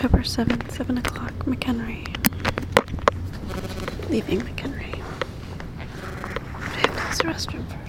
October 7th, 7 o'clock, McHenry. Leaving McHenry. I have to use the restroom first.